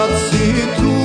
dat ziet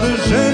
the same.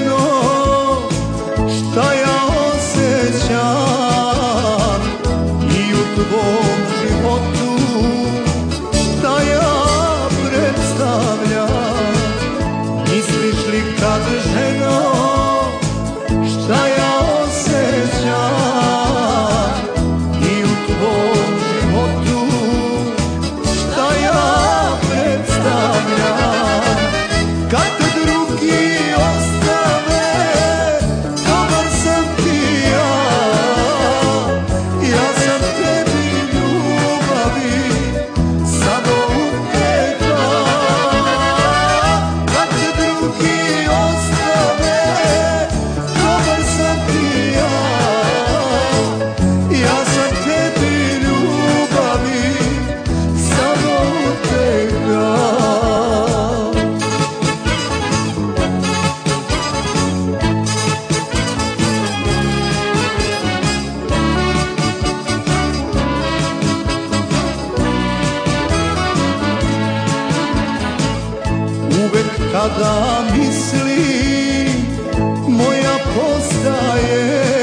sada misli moja postaje